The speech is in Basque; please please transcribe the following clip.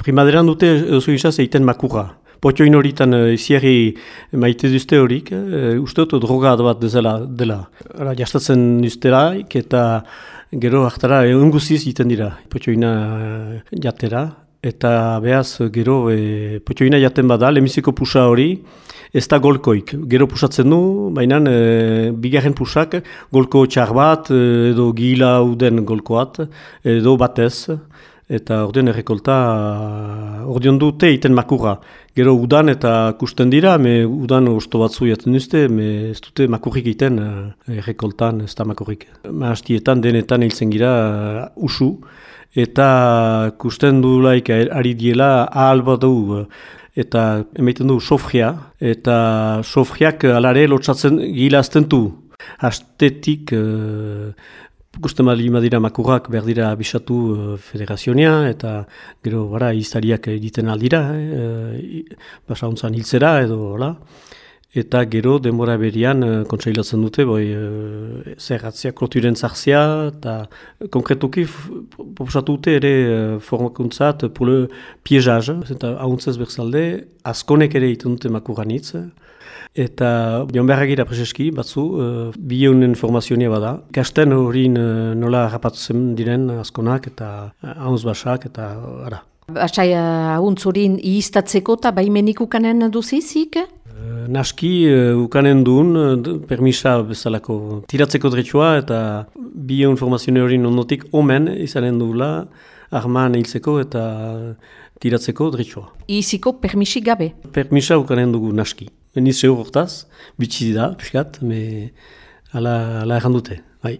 Primaderan dute oso gisa zeiten makurra. Potioin horitan iziari maite duzte horik, e, uste dut droga bat dezela dela. Ara, jastatzen duztelaik eta gero hartara egun guziz egiten dira. Potioina jatera eta behaz gero e, potioina jaten bada, lemiziko pusa hori, ez da golkoik. Gero pusatzen du, baina e, bigarren pusak golko txar bat, edo gila uden golkoat, edo batez eta ordean errekolta ordean dute iten makurra. Gero udan eta kusten dira, me udan osto batzu jaten duzte, me ez dute makurrik iten uh, errekoltan ez da makurrik. Maastietan denetan hiltzen gira uh, usu, eta kusten du laik ari diela ahal bat du, eta emaiten du sofria, eta sofriak alare lotsatzen gila azten du. Astetik uh, Gusten bali madira makurrak behar dira bisatu uh, federazionia eta gero bara iztariak egiten aldira, eh, basa hontzan hiltzera edo hola. Eta gero denbora berian uh, dute, boi, uh, zerratzea, kloturen zartzea, eta konkretuki proposatu dute ere uh, formakuntzat pule piezaz, eta hauntzez berzalde, askonek ere egiten dute makurranitz, Eta joan behar egira prezeski, batzu, uh, bileunen formazioa bada. Kasten horin uh, nola rapatzen diren askonak eta haunz basak eta ara. Basai ahuntzurin uh, iiztatzeko eta baimenik ukanen duzizik? Naski uh, ukanen duen, uh, permisa bezalako tiratzeko dretsua eta bileun formazioa horin ondotik omen izanen duela arman hiltzeko eta tiratzeko dretsua. Iiziko permisik gabe? Permisa ukanen dugu naski. Ni zeu hortaz, bitxi da, piskat, me ala, ala errandute, bai.